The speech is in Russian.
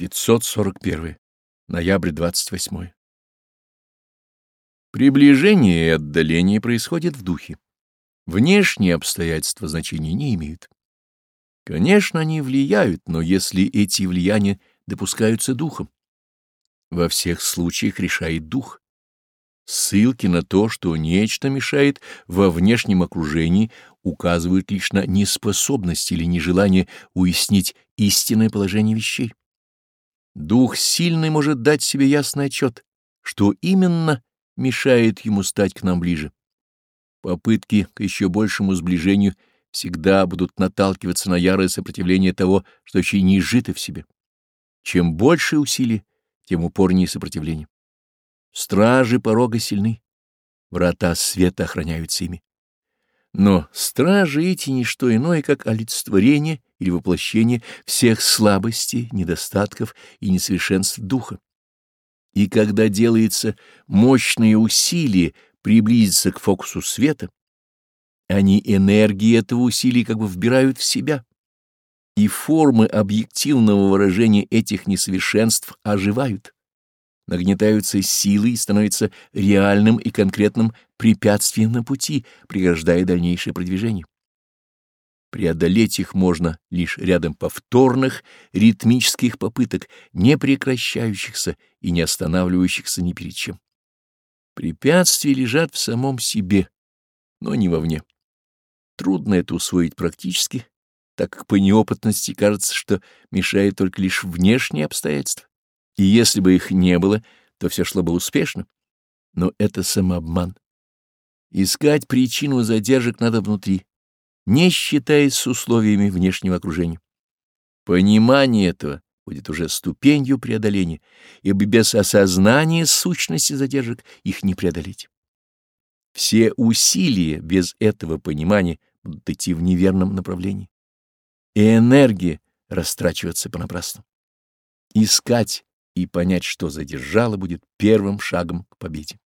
541. Ноябрь 28. Приближение и отдаление происходит в духе. Внешние обстоятельства значения не имеют. Конечно, они влияют, но если эти влияния допускаются духом, во всех случаях решает дух. Ссылки на то, что нечто мешает во внешнем окружении, указывают лишь на неспособность или нежелание уяснить истинное положение вещей. Дух сильный может дать себе ясный отчет, что именно мешает ему стать к нам ближе. Попытки к еще большему сближению всегда будут наталкиваться на ярое сопротивление того, что еще не изжито в себе. Чем больше усилий, тем упорнее сопротивление. Стражи порога сильны, врата света охраняются ими. Но стражи эти — ничто иное, как олицетворение — или воплощение всех слабостей, недостатков и несовершенств духа. И когда делается мощное усилие приблизиться к фокусу света, они энергии этого усилия как бы вбирают в себя, и формы объективного выражения этих несовершенств оживают, нагнетаются силой и становятся реальным и конкретным препятствием на пути, преграждая дальнейшее продвижение. Преодолеть их можно лишь рядом повторных ритмических попыток, не прекращающихся и не останавливающихся ни перед чем. Препятствия лежат в самом себе, но не вовне. Трудно это усвоить практически, так как по неопытности кажется, что мешает только лишь внешние обстоятельства. И если бы их не было, то все шло бы успешно. Но это самообман. Искать причину задержек надо внутри не считается условиями внешнего окружения. Понимание этого будет уже ступенью преодоления, ибо без осознания сущности задержек их не преодолеть. Все усилия без этого понимания будут идти в неверном направлении, и энергия растрачиваться понапрасну. Искать и понять, что задержало, будет первым шагом к победе.